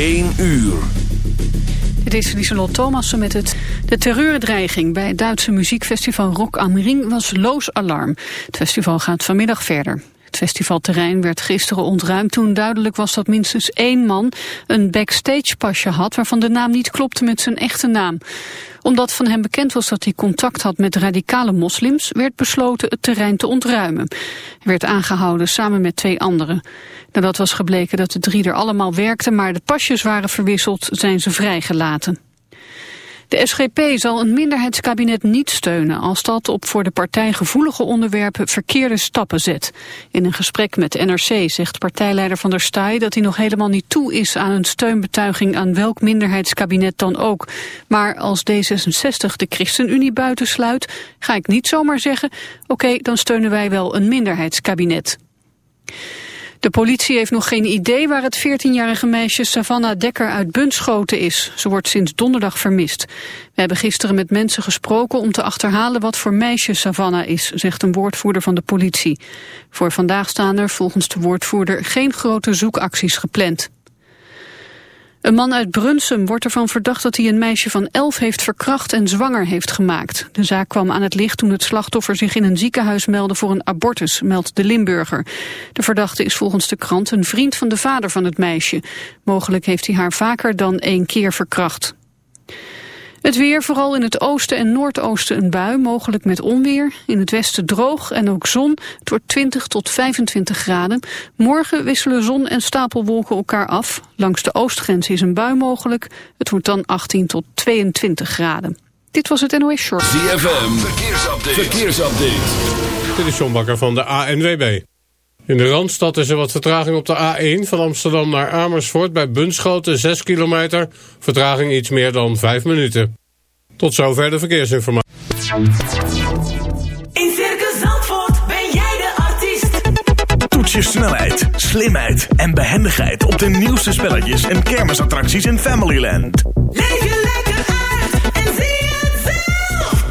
1 uur. Dit is Lieselot Thomassen met het... De terreurdreiging bij het Duitse muziekfestival Rock am Ring was loos alarm. Het festival gaat vanmiddag verder. Het festivalterrein werd gisteren ontruimd toen duidelijk was dat minstens één man een backstage-pasje had waarvan de naam niet klopte met zijn echte naam. Omdat van hem bekend was dat hij contact had met radicale moslims, werd besloten het terrein te ontruimen. Hij werd aangehouden samen met twee anderen. Nadat was gebleken dat de drie er allemaal werkten, maar de pasjes waren verwisseld, zijn ze vrijgelaten. De SGP zal een minderheidskabinet niet steunen als dat op voor de partij gevoelige onderwerpen verkeerde stappen zet. In een gesprek met NRC zegt partijleider Van der Staaij dat hij nog helemaal niet toe is aan een steunbetuiging aan welk minderheidskabinet dan ook. Maar als D66 de ChristenUnie buitensluit, ga ik niet zomaar zeggen, oké, dan steunen wij wel een minderheidskabinet. De politie heeft nog geen idee waar het 14-jarige meisje Savannah Dekker uit Bunschoten is. Ze wordt sinds donderdag vermist. We hebben gisteren met mensen gesproken om te achterhalen wat voor meisje Savannah is, zegt een woordvoerder van de politie. Voor vandaag staan er volgens de woordvoerder geen grote zoekacties gepland. Een man uit Brunsum wordt ervan verdacht dat hij een meisje van elf heeft verkracht en zwanger heeft gemaakt. De zaak kwam aan het licht toen het slachtoffer zich in een ziekenhuis meldde voor een abortus, meldt de Limburger. De verdachte is volgens de krant een vriend van de vader van het meisje. Mogelijk heeft hij haar vaker dan één keer verkracht. Het weer, vooral in het oosten en noordoosten een bui, mogelijk met onweer. In het westen droog en ook zon. Het wordt 20 tot 25 graden. Morgen wisselen zon en stapelwolken elkaar af. Langs de oostgrens is een bui mogelijk. Het wordt dan 18 tot 22 graden. Dit was het NOS Short. ZFM, verkeersupdate. verkeersupdate. Dit is John Bakker van de ANWB. In de Randstad is er wat vertraging op de A1 van Amsterdam naar Amersfoort bij Bunschoten 6 kilometer. Vertraging iets meer dan 5 minuten. Tot zover de verkeersinformatie. In Circus Zandvoort ben jij de artiest. Toets je snelheid, slimheid en behendigheid op de nieuwste spelletjes en kermisattracties in Familyland. Leef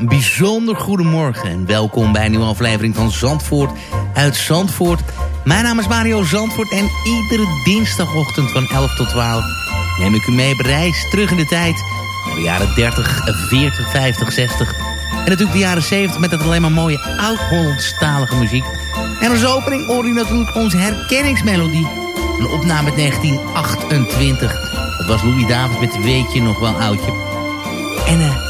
Een bijzonder goedemorgen en welkom bij een nieuwe aflevering van Zandvoort uit Zandvoort. Mijn naam is Mario Zandvoort en iedere dinsdagochtend van 11 tot 12 neem ik u mee op reis terug in de tijd. Naar de jaren 30, 40, 50, 60 en natuurlijk de jaren 70 met dat alleen maar mooie oud-Hollandstalige muziek. En als opening hoor je natuurlijk onze herkenningsmelodie. Een opname uit 1928. Dat was Louis David met Weet je nog wel oudje. En eh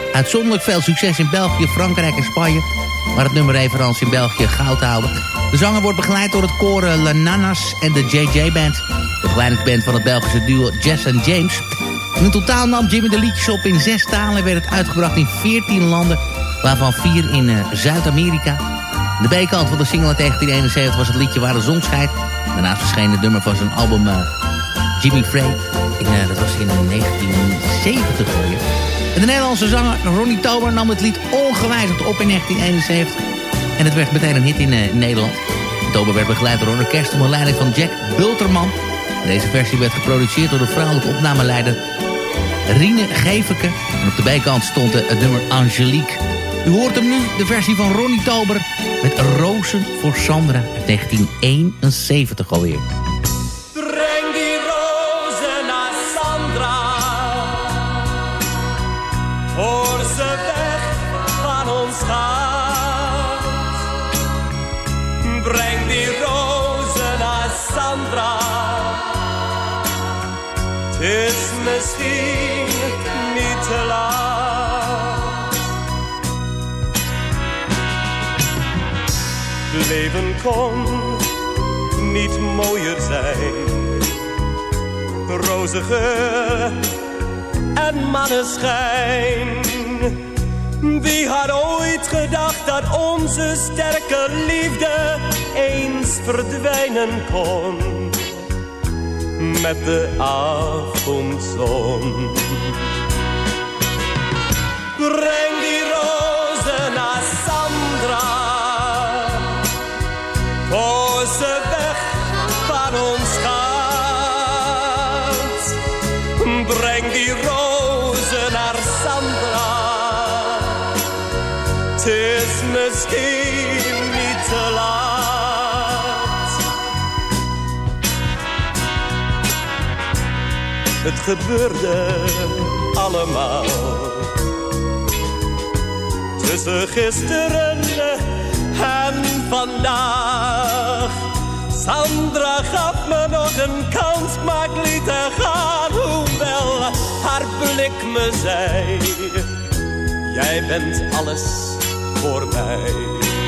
uitzonderlijk veel succes in België, Frankrijk en Spanje. Waar het nummer evenals in België goud haalde. De zanger wordt begeleid door het koor eh, La Nanas en de JJ Band. De begeleidingsband van het Belgische duo Jess en James. In totaal nam Jimmy de liedjes op in zes talen... en werd het uitgebracht in 14 landen, waarvan vier in eh, Zuid-Amerika. De B-kant van de single uit 1971 was het liedje Waar de zon schijnt. Daarnaast verscheen het nummer van zijn album eh, Jimmy Frey. Eh, dat was in 1970 alweer. En de Nederlandse zanger Ronnie Tober nam het lied ongewijzigd op in 1971. En het werd meteen een hit in eh, Nederland. Tober werd begeleid door een orkest onder leiding van Jack Bulterman. Deze versie werd geproduceerd door de vrouwelijke opnameleider Rine Geveke. En op de bijkant stond eh, het nummer Angelique. U hoort hem nu, de versie van Ronnie Tober... met Rozen voor Sandra uit 1971 alweer. misschien niet te laat. Leven kon niet mooier zijn, rozige en manneschijn. Wie had ooit gedacht dat onze sterke liefde eens verdwijnen kon? met de avondzon. Breng die het gebeurde allemaal. Tussen gisteren eh, en vandaag. Sandra gaf me nog een kans, maar ik liet haar gaan. Hoewel haar blik me zei, jij bent alles voor mij.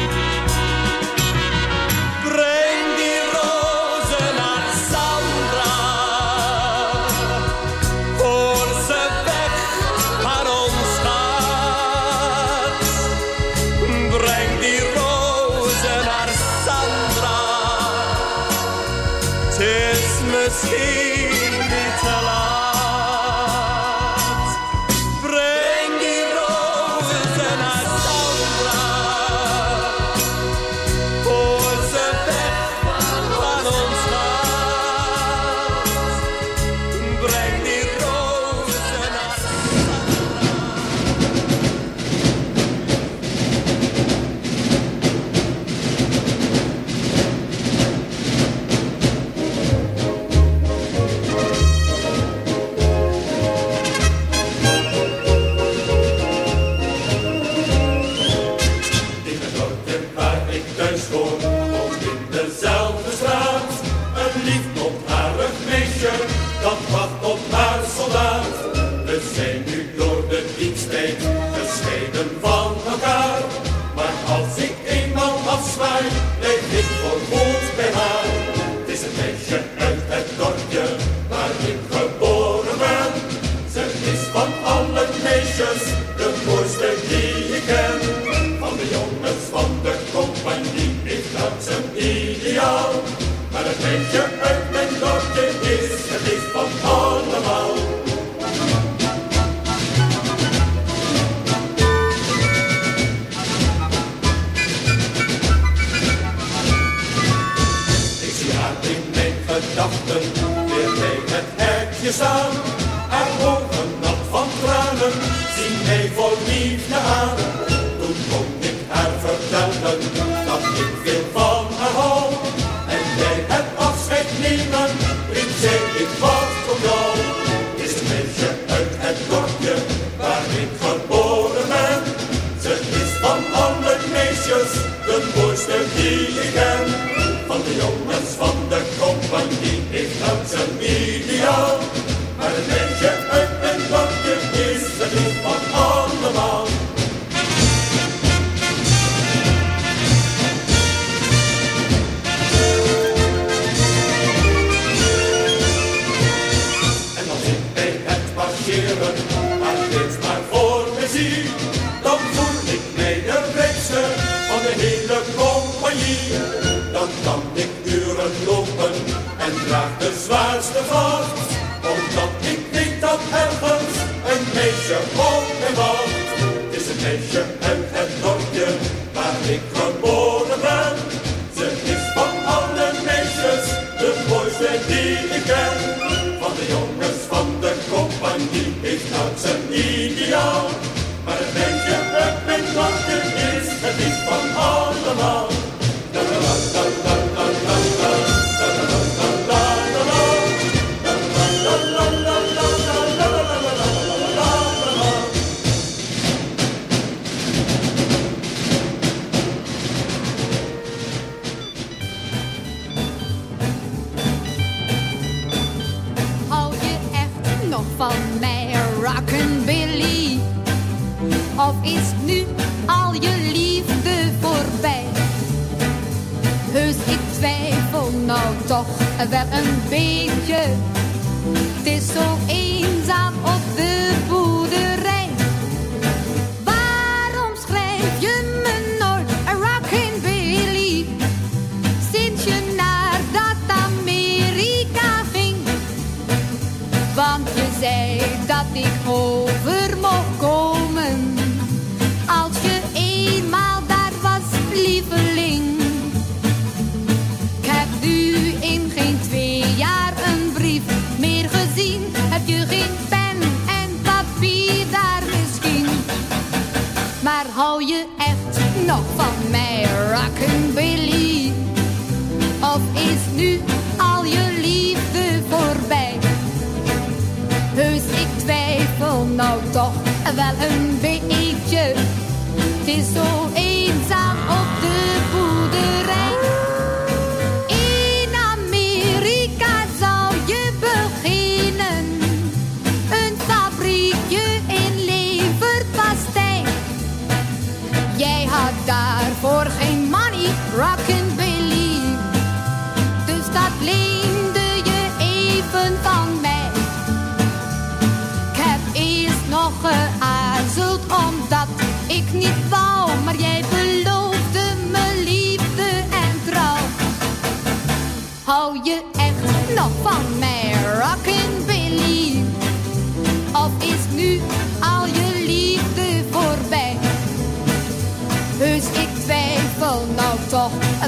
Nature, Earth,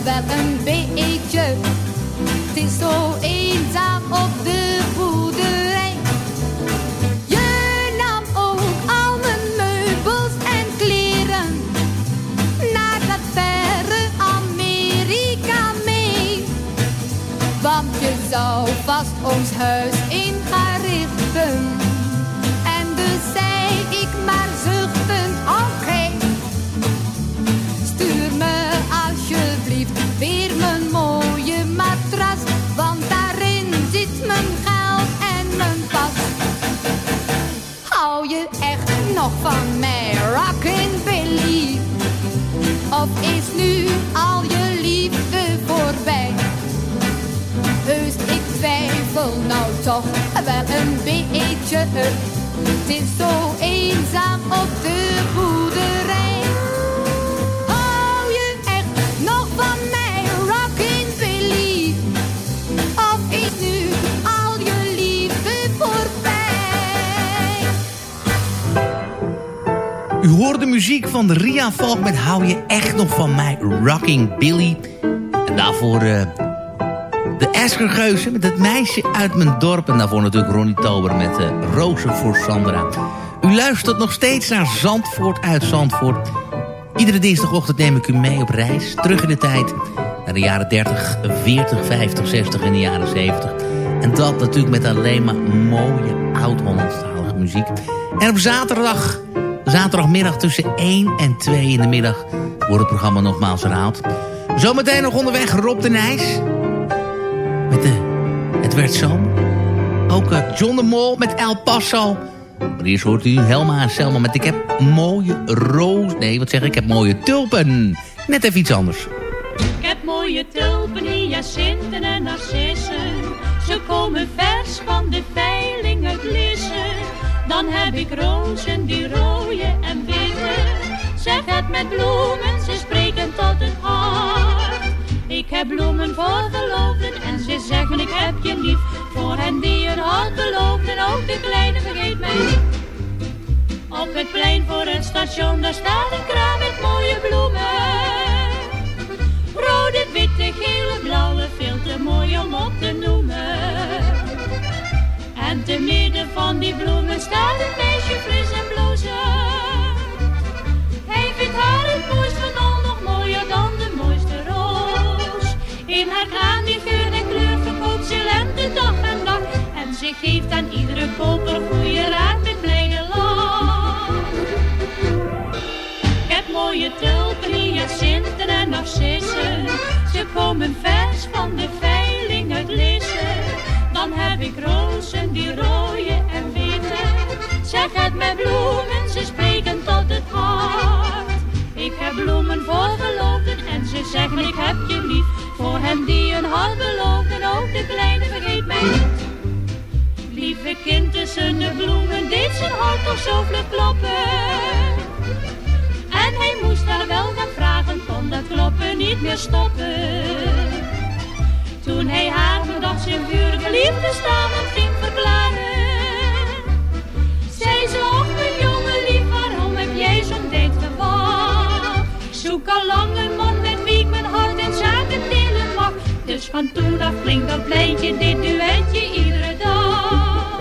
wel een beetje. Het is zo eenzaam op beetje. Het is zo eenzaam op de boerderij. Hou je echt nog van mij, Rockin' Billy? Of is nu al je liefde voorbij? U hoort de muziek van Ria Valk met Hou je echt nog van mij, Rocking Billy. En daarvoor eh, de Eskergeuzen met het meisje uit mijn dorp. En daarvoor natuurlijk Ronnie Tober met uh, Rozen voor Sandra. U luistert nog steeds naar Zandvoort uit Zandvoort. Iedere dinsdagochtend neem ik u mee op reis. Terug in de tijd naar de jaren 30, 40, 50, 60 en de jaren 70. En dat natuurlijk met alleen maar mooie oud-Hollandstalige muziek. En op zaterdag Zaterdagmiddag tussen 1 en 2 in de middag wordt het programma nogmaals herhaald. Zometeen nog onderweg Rob de Nijs. Werd zo. Ook eh, John de Mol met El Paso. Maar eerst hoort u Helma en Selma met Ik heb mooie roos... Nee, wat zeg ik? Ik heb mooie tulpen. Net even iets anders. Ik heb mooie tulpen, hyacinten en narcissen. Ze komen vers van de veiling uit. Dan heb ik rozen die rooien en witte. Zeg het met bloemen, ze spreken tot het hart. Ik heb bloemen voor verloofden en ze zeggen ik heb je lief. Voor hen die een hart beloofden, ook de kleine vergeet mij niet. Op het plein voor het station, daar staat een kraam met mooie bloemen. Rode, witte, gele, blauwe, veel te mooi om op te noemen. En te midden van die bloemen staat een meisje fris en blozen. Hij vindt haar het mooist van al, nog mooier dan de. In haar kraan die geur en kleur verkoopt ze lente dag en nacht. En ze geeft aan iedere koper goede raad met blijde lach. Ik heb mooie tulpen, hyacinten en narcissen. Ze komen vers van de veiling uit Lissen. Dan heb ik rozen die rooien en witte. Zeg het met bloemen, ze spreken tot het hart. Ik heb bloemen voor verloofden en ze zeggen ik heb je lief. Voor hem die een hart belooft en ook de kleine vergeet mij niet. Lieve kind tussen de bloemen deed zijn hart toch zo vlug kloppen. En hij moest haar wel gaan vragen, kon dat kloppen niet meer stoppen. Toen hij haar verdacht zijn vurige liefde samen ging verklaren. Van toen af klinkt dat pleintje, dit duetje iedere dag.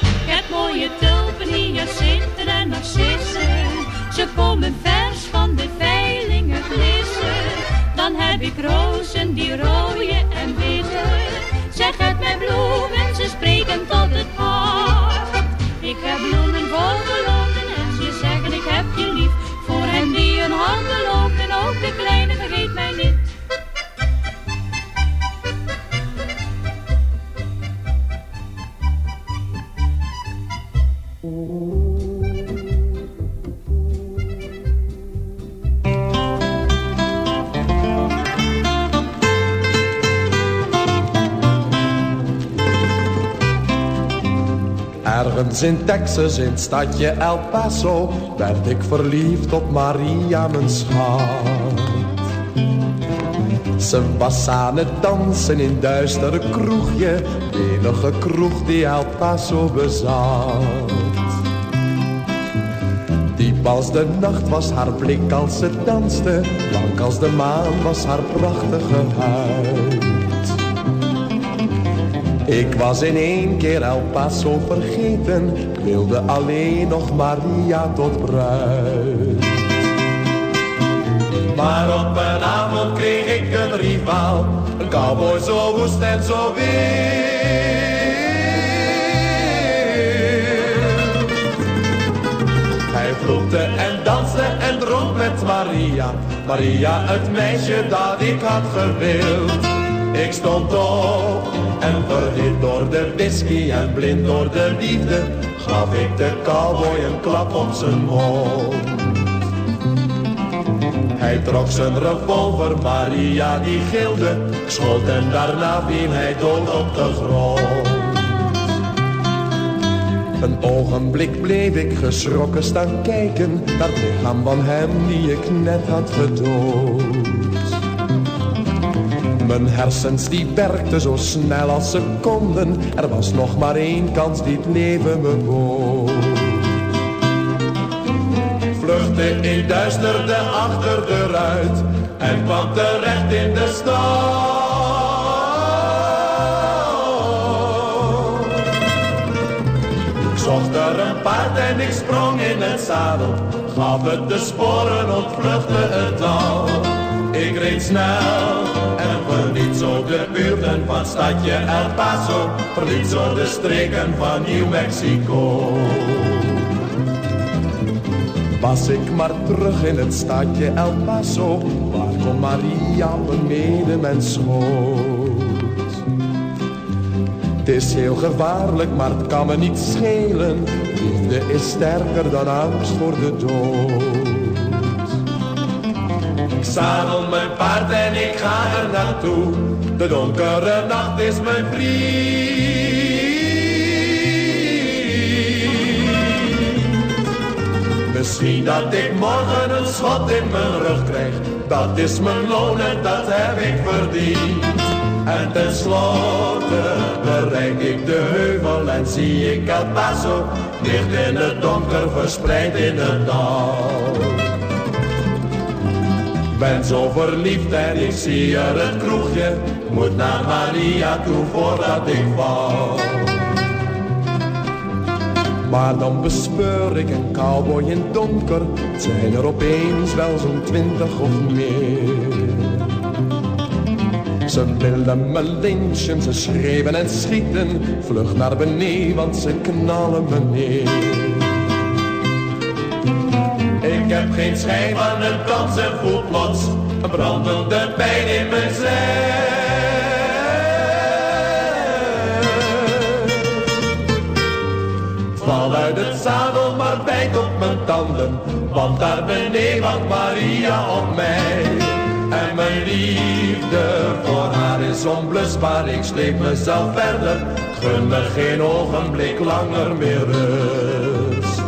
Ik heb mooie tulpen, hyacinten en narcissen. Ze komen vers van de veilingen glissen. Dan heb ik rozen die rooien en witte. Zeg het met bloemen, ze spreken tot het hart. Ik heb bloemen voor Ergens in Texas, in het stadje El Paso, werd ik verliefd op Maria, mijn schat. Ze was aan het dansen in duistere kroegje, enige kroeg die El Paso bezat. Als de nacht was haar blik als ze danste, blank als de maan was haar prachtige huid. Ik was in één keer El Paso vergeten, wilde alleen nog Maria tot bruid. Maar op een avond kreeg ik een rivaal, een cowboy zo woest en zo wild. Vloekte en danste en dronk met Maria, Maria het meisje dat ik had gewild. Ik stond op en verhit door de whisky en blind door de liefde, gaf ik de cowboy een klap op zijn mond. Hij trok zijn revolver, Maria die gilde, schoot en daarna viel hij dood op de grond. Een ogenblik bleef ik geschrokken staan kijken naar het lichaam van hem die ik net had gedood. Mijn hersens die werkten zo snel als ze konden. Er was nog maar één kans die het leven me bood. Vluchtte in duisterde achter de ruit en kwam terecht in de stad. Zocht er een paard en ik sprong in het zadel. Gaf het de sporen, ontvluchtte het dal. Ik reed snel en verliet zo de buurten van stadje El Paso. Verliet zo de streken van New Mexico. Was ik maar terug in het stadje El Paso, waar kon Maria beneden mijn schoot. Het is heel gevaarlijk, maar het kan me niet schelen. Liefde is sterker dan angst voor de dood. Ik zadel mijn paard en ik ga er naartoe. De donkere nacht is mijn vriend. Misschien dat ik morgen een schot in mijn rug krijg. Dat is mijn loon en dat heb ik verdiend. En tenslotte bereik ik de heuvel en zie ik El Paso. Dicht in het donker verspreid in het dal. Ben zo verliefd en ik zie er het kroegje. Moet naar Maria toe voordat ik val. Maar dan bespeur ik een cowboy in donker. Zijn er opeens wel zo'n twintig of meer. Ze willen me lynchen, ze schreeuwen en schieten. Vlug naar beneden, want ze knallen me neer. Ik heb geen schijn van een dans en voel plots een brandende pijn in mijn zij. Val uit het zadel, maar bijt op mijn tanden, want daar beneden wacht Maria op mij. En mijn liefde voor haar is onblusbaar. Ik sleep mezelf verder, gun me geen ogenblik langer meer rust.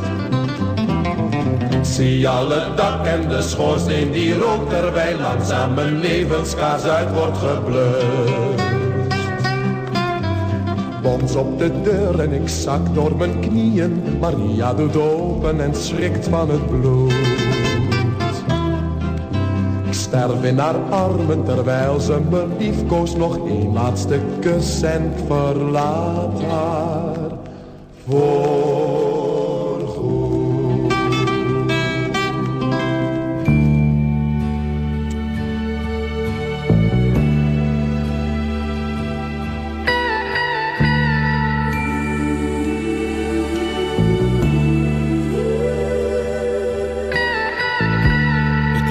Zie alle dak en de schoorsteen die rookt terwijl langzaam mijn levenskaars uit wordt geblust. Bons op de deur en ik zak door mijn knieën. Maria doet open en schrikt van het bloed. Sterf in haar armen terwijl ze me liefkoos nog een laatste kus en verlaat haar. Voorgoed.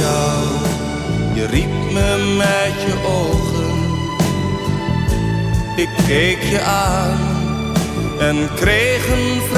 Jou, je riep me met je ogen. Ik keek je aan en kreeg een vreemd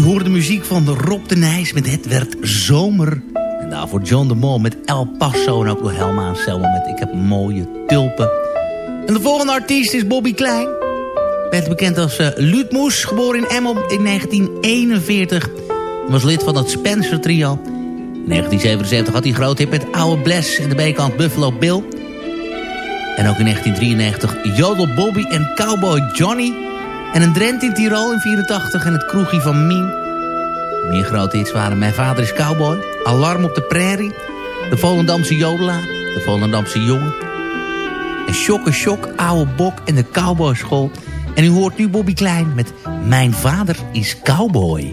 U hoorde de muziek van Rob de Nijs met Het werd zomer. En daarvoor John de Mol met El Paso en ook door Helma en Selma met Ik heb mooie tulpen. En de volgende artiest is Bobby Klein. Bent bekend als eh, uh, Luutmoes, geboren in Emmel in 1941. Was lid van het Spencer Trio. In 1977 had hij groot hit met Oude Bless en de bekant Buffalo Bill. En ook in 1993 Jodel Bobby en Cowboy Johnny... En een Drent in Tirol in 84 en het kroegje van Mien. Meer grote hits waren Mijn Vader is Cowboy, Alarm op de Prairie, De Volendamse Jodelaar, De Volendamse Jongen. En Shokke Shok, Oude Bok en de cowboy school. En u hoort nu Bobby Klein met Mijn Vader is Cowboy.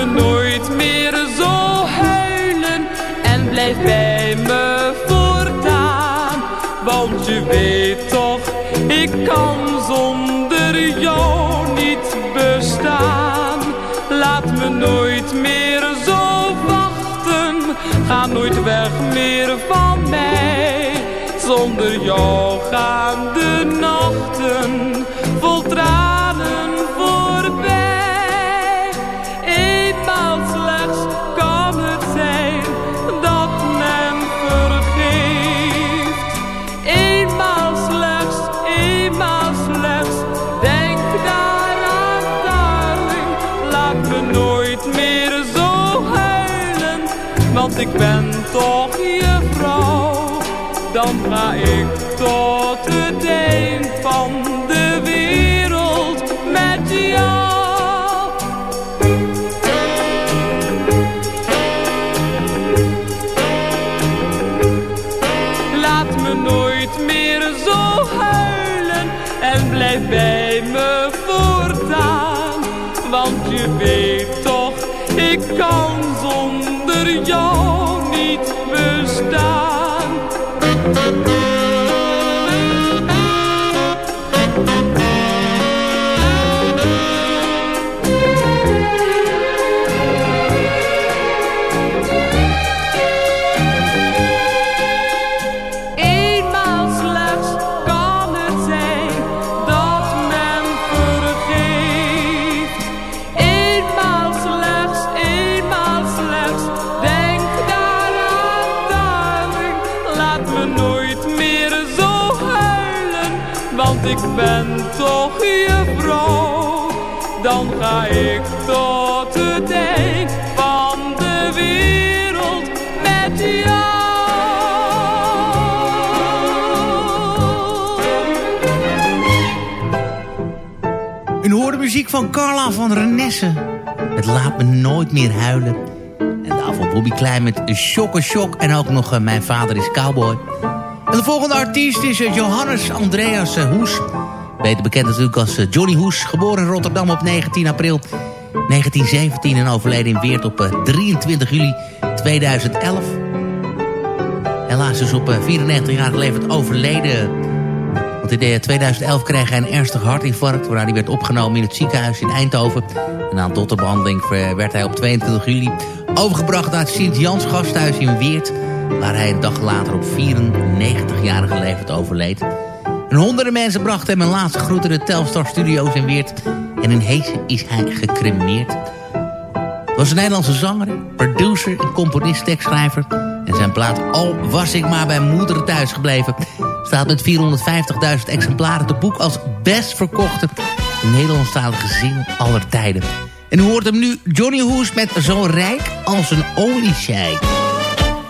Me nooit meer zo huilen en blijf bij me voortaan. Want je weet toch, ik kan zonder jou niet bestaan. Laat me nooit meer zo wachten, ga nooit weg meer van mij. Zonder jou gaan de nachten ik ben toch je vrouw. Dan ga ik tot het eind van de wereld met jou. Laat me nooit meer zo huilen en blijf bij me voortaan. Want je weet toch, ik kan van Carla van Renesse. Het laat me nooit meer huilen. En daarvoor Bobby Klein met Shock Shock. En ook nog eh, Mijn vader is cowboy. En de volgende artiest is eh, Johannes Andreas eh, Hoes. Beter bekend natuurlijk als Johnny Hoes. Geboren in Rotterdam op 19 april 1917 en overleden in Weert op eh, 23 juli 2011. Helaas dus op eh, 94-jarige leeftijd overleden. In eh, 2011 kreeg hij een ernstig hartinfarct... waarna hij werd opgenomen in het ziekenhuis in Eindhoven. En na een dotterbehandeling eh, werd hij op 22 juli... overgebracht naar het Sint-Jans gasthuis in Weert... waar hij een dag later op 94-jarige leeftijd overleed. En honderden mensen brachten hem een laatste groet in de Telstar Studios in Weert... en in Hees is hij gecremeerd. Was een Nederlandse zanger, producer en componist, tekstschrijver. En zijn plaat Al was ik maar bij moeder thuis gebleven... staat met 450.000 exemplaren te boek als best verkochte... Nederlandstalige single aller tijden. En u hoort hem nu Johnny Hoes met Zo rijk als een oliescheik.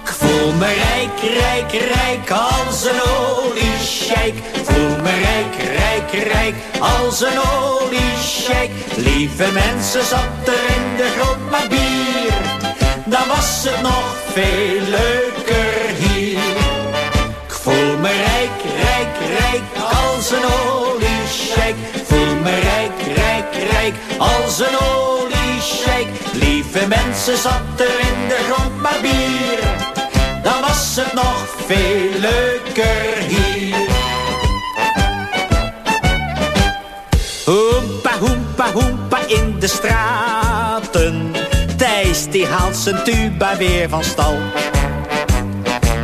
Ik voel me rijk, rijk, rijk als een oliescheik. Ik voel me rijk, rijk, rijk als een oliescheik. Lieve mensen, zat er in de grond maar bier. Dan was het nog veel leuker als een oliescheik. Ik voel me rijk, rijk, rijk als een oliescheik. Lieve mensen, zat er in de grond maar bier. Dan was het nog veel leuker hier. Hoempa, in de straten. Thijs die haalt zijn tuba weer van stal.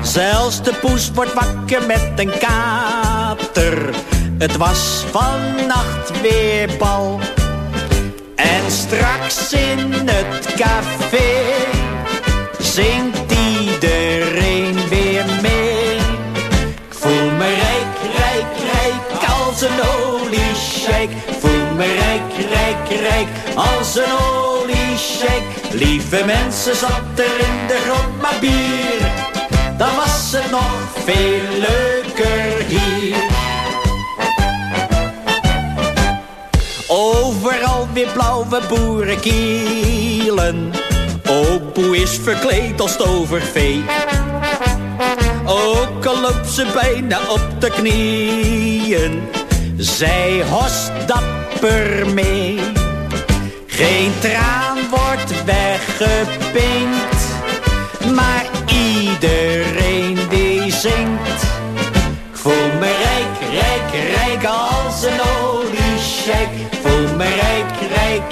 Zelfs de poes wordt wakker met een kater. Het was vannacht weer bal. En straks in het café zingt iedereen weer mee. Ik voel me rijk, rijk, rijk als een oliesjeik. Ik voel me rijk, rijk, rijk als een oliesjeik. Lieve mensen, zat er in de grond maar bier. Dan was het nog veel leuker hier. Overal weer blauwe boerenkielen. Opoe is verkleed als tovervee. Ook al loopt ze bijna op de knieën. Zij host dapper mee. Geen traan wordt weggepinkt. Maar iedereen die zingt. Ik voel me rijk, rijk, rijk als een oliesjeik.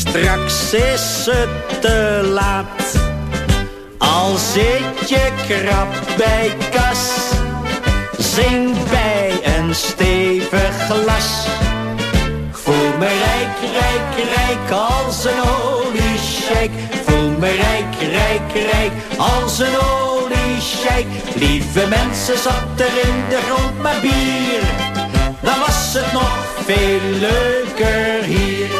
Straks is het te laat. Al zit je krap bij kas. Zing bij een stevig glas. Voel me rijk, rijk, rijk als een oliesjeik. Ik voel me rijk, rijk, rijk als een oliesjeik. Lieve mensen, zat er in de grond maar bier. Dan was het nog veel leuker hier.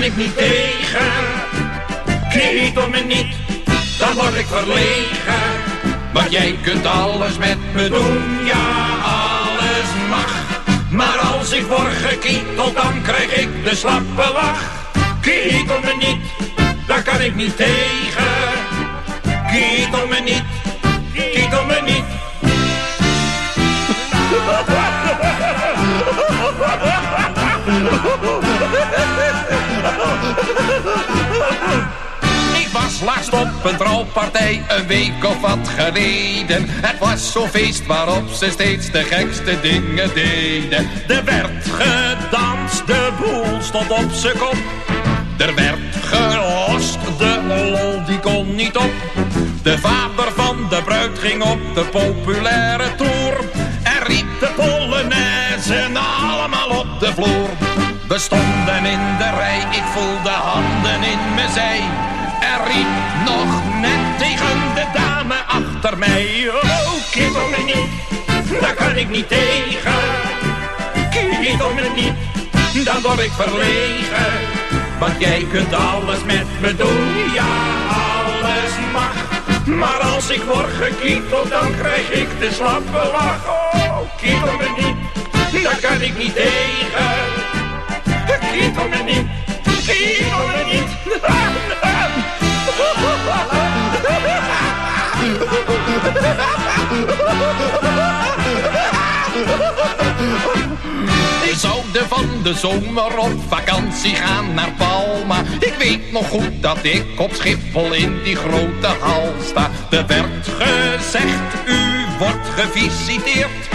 kan ik niet tegen. Op me niet, dan word ik verlegen. Maar jij kunt alles met me doen, ja, alles mag. Maar als ik word gekieteld, dan krijg ik de slappe lach. Kiet op me niet, daar kan ik niet tegen. Laatst op een trouwpartij, een week of wat geleden. Het was zo'n feest waarop ze steeds de gekste dingen deden. Er werd gedanst, de boel stond op z'n kop. Er werd gelost, de lol die kon niet op. De vader van de bruid ging op de populaire tour. En riep de polonaise allemaal op de vloer. We stonden in de rij, ik voelde handen in mijn zij. Nog net tegen de dame achter mij. Oh, niet, daar kan ik niet tegen. Kiet op me niet, dan word ik verlegen. Want jij kunt alles met me doen, ja, alles mag. Maar als ik word gekieteld, dan krijg ik de slappe lach. Oh, kiet op me niet, daar kan ik niet tegen. Kiet op me niet, kiet op me niet. We zouden van de zomer op vakantie gaan naar Palma. Ik weet nog goed dat ik op Schiphol in die grote hal sta. Er werd gezegd, u wordt gevisiteerd.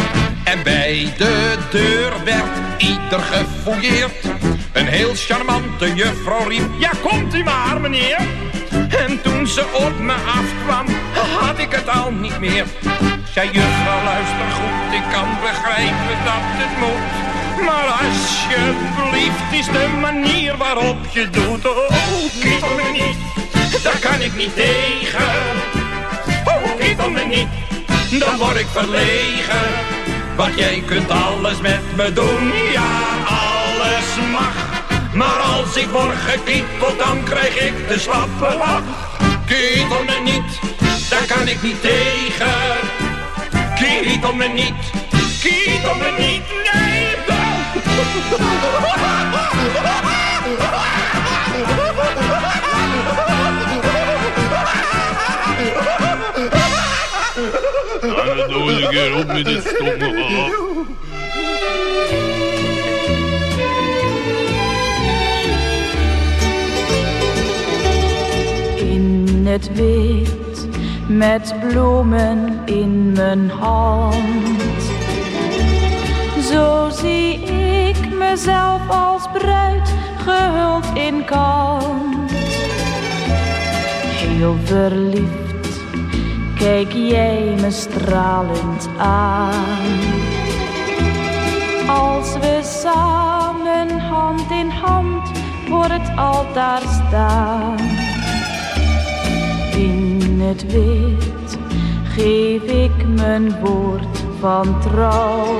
En bij de deur werd ieder gefouilleerd. Een heel charmante juffrouw riep, ja komt u maar meneer. En toen ze op me afkwam, had ik het al niet meer. Zei juffrouw, luister goed, ik kan begrijpen dat het moet. Maar alsjeblieft is de manier waarop je doet. Oh, kietel me niet, daar kan ik niet tegen. Oh, kietel me niet, dan word ik verlegen. Want jij kunt alles met me doen, ja, alles mag. Maar als ik word gekieteld, dan krijg ik de slappe lach. Kietel me niet, daar kan ik niet tegen. Kietel me niet, kietel me niet, nee. Eens een keer op met dit stomme het wit, met bloemen in mijn hand. Zo zie ik mezelf als bruid, gehuld in kant. Heel verliefd, kijk jij me stralend aan. Als we samen hand in hand voor het altaar staan. Geef ik mijn woord van trouw.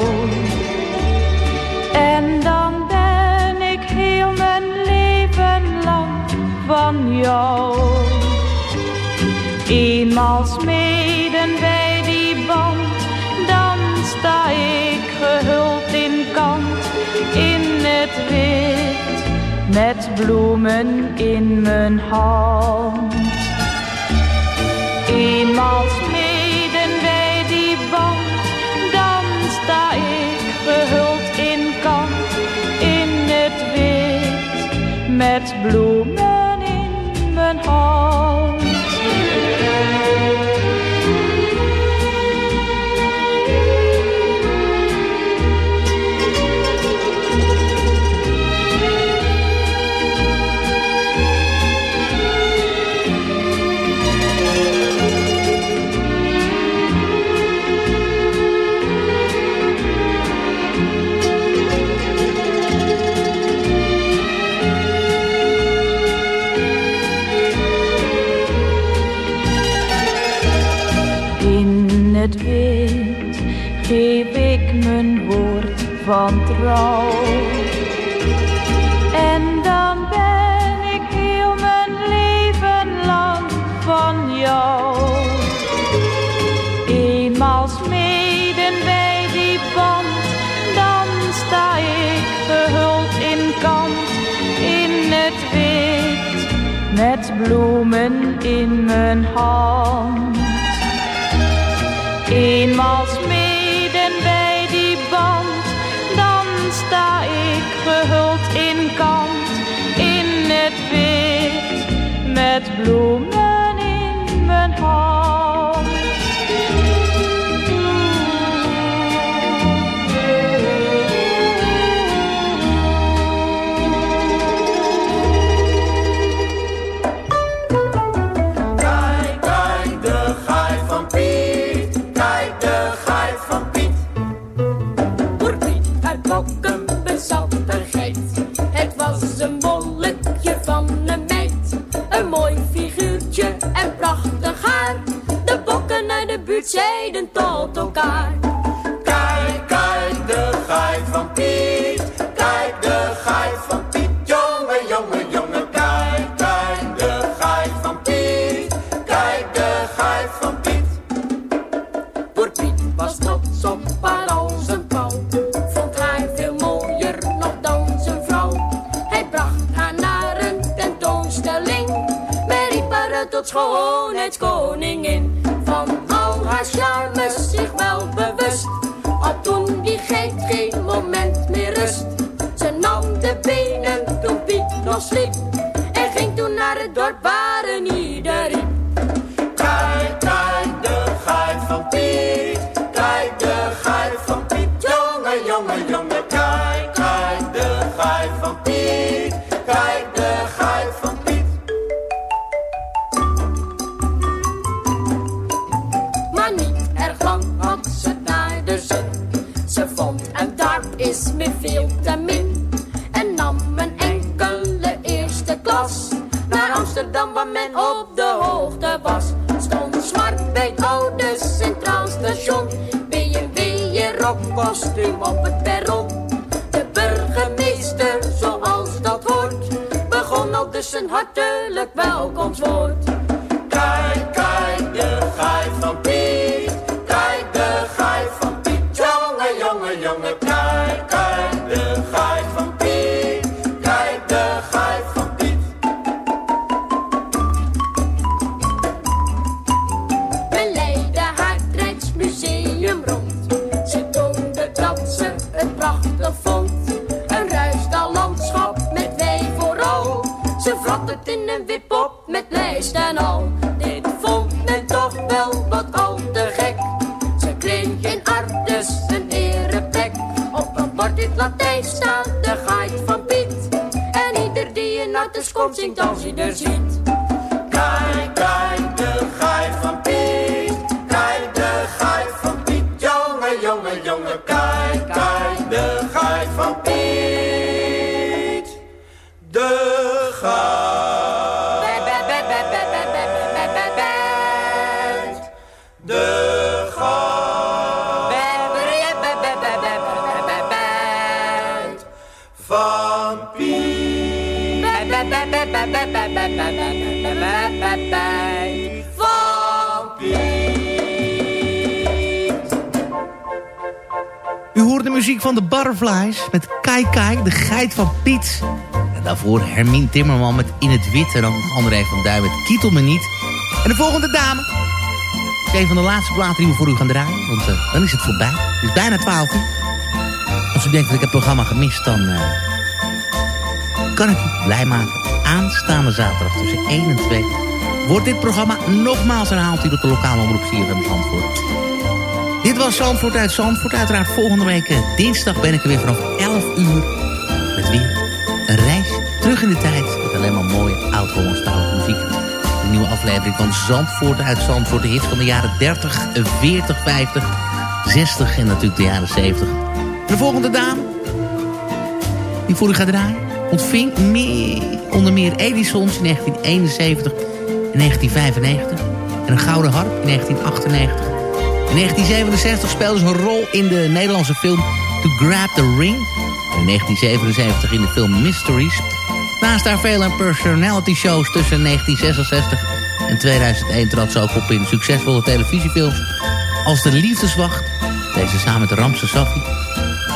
En dan ben ik heel mijn leven lang van jou. Eenmaal smeden wij die band, dan sta ik gehuld in kant in het wit, met bloemen in mijn hand. Tot Van Piet. En daarvoor Hermine Timmerman met In het Wit. En dan André van Duin met Kietel me niet. En de volgende dame is een van de laatste platen die we voor u gaan draaien. Want eh, dan is het voorbij. Het is bijna 12 uur. Als u denkt dat ik het programma gemist, dan eh, kan ik u blij maken. Aanstaande zaterdag tussen 1 en 2 wordt dit programma nogmaals herhaald hier op de lokale omroep CFM Zandvoort. Dit was Zandvoort uit Zandvoort. Uiteraard volgende week eh, dinsdag ben ik er weer vanaf 11 uur. Terug in de tijd. Met alleen maar mooie oud-Hollandstalige muziek. Een nieuwe aflevering van Zandvoort uit Zandvoort. De hits van de jaren 30, 40, 50, 60 en natuurlijk de jaren 70. De volgende dame die voor u gaat draaien ontving meer, onder meer Edisons in 1971 en 1995. En een gouden harp in 1998. In 1967 speelde ze een rol in de Nederlandse film To Grab the Ring. En in 1977 in de film Mysteries. Naast haar vele personality shows tussen 1966 en 2001 trad ze ook op in succesvolle televisiefilms als De Liefdeswacht. Deze samen met Ramse Safi.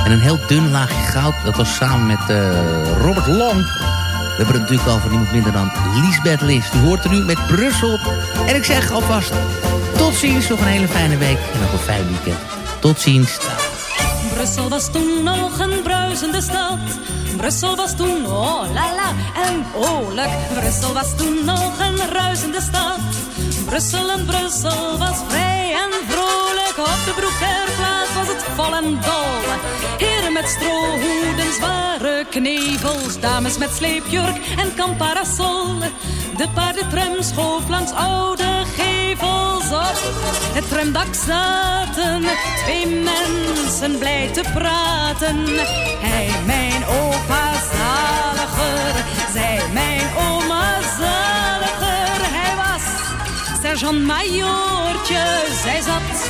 En een heel dun laagje goud. Dat was samen met eh, Robert Long. We hebben het natuurlijk over niemand minder dan Lisbeth List. U hoort er nu met Brussel. En ik zeg alvast tot ziens. Nog een hele fijne week. En nog een fijn weekend. Tot ziens. Brussel was toen nog een bruisende stad. Brussel was toen, oh la la, en oorlijk. Brussel was toen nog een ruisende stad. Brussel en Brussel was vrij en vrolijk. Op de Broekerplaats was het vol en dol. Heren met strohoeden, zware knevels. Dames met sleepjurk en kamparasol. De paardentram schoof langs oude Het tramdak zaten twee mensen blij te praten. Hij, mijn opa zaliger, zij, mijn oma zaliger. Hij was sergeant-majoortje, zij zat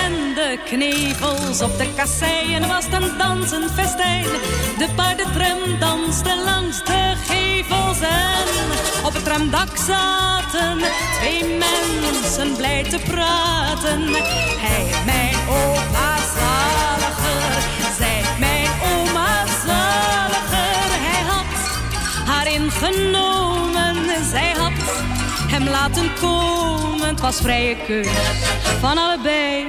de knevels op de kasseien was het een dansend festijn. De paardentram danste langs de gevels en op het tramdak zaten twee mensen blij te praten. Hij, mijn opa zaliger, zij, mijn oma zaliger. Hij had haar ingenomen, zij had hem laten komen. Het was vrije keus van allebei.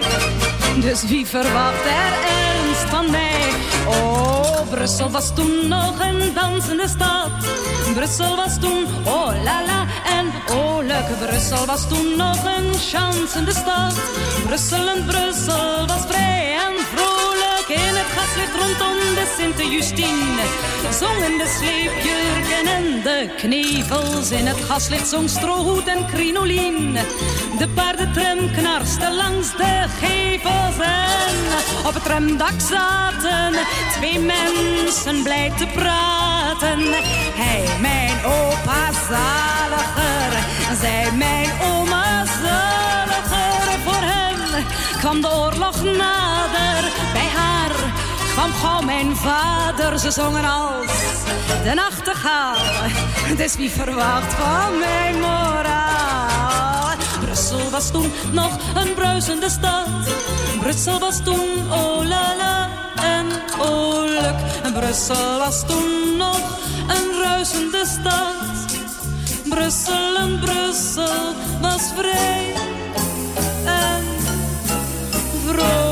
Dus wie verwacht er ernst van mij? Oh, Brussel was toen nog een dansende stad. Brussel was toen, oh la la, en oh leuk. Brussel was toen nog een chansende stad. Brussel en Brussel was vrij en vrolijk rondom tante Justine zongen de sleepjurken en de knevels. In het gaslicht zong strohoed en crinolien. De paardentram knarste langs de gevels en op het tramdak zaten twee mensen blij te praten. Hij, mijn opa zaliger, zij, mijn oma zaliger. Voor hem kwam de oorlog nader kwam gauw mijn vader, ze zongen als de nachtegaal. Dus wie verwacht van mijn moraal? Brussel was toen nog een bruisende stad. Brussel was toen oh la la en oh luk. Brussel was toen nog een ruisende stad. Brussel en Brussel was vrij en vrolijk.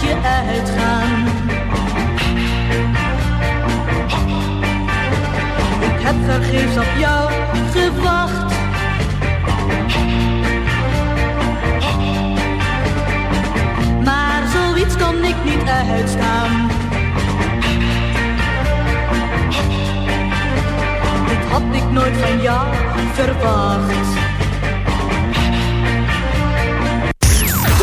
Vanavond met je uitgaan. Ik heb vergeefs op jou gewacht. Maar zoiets kon ik niet uitstaan. Dit had ik nooit van jou verwacht.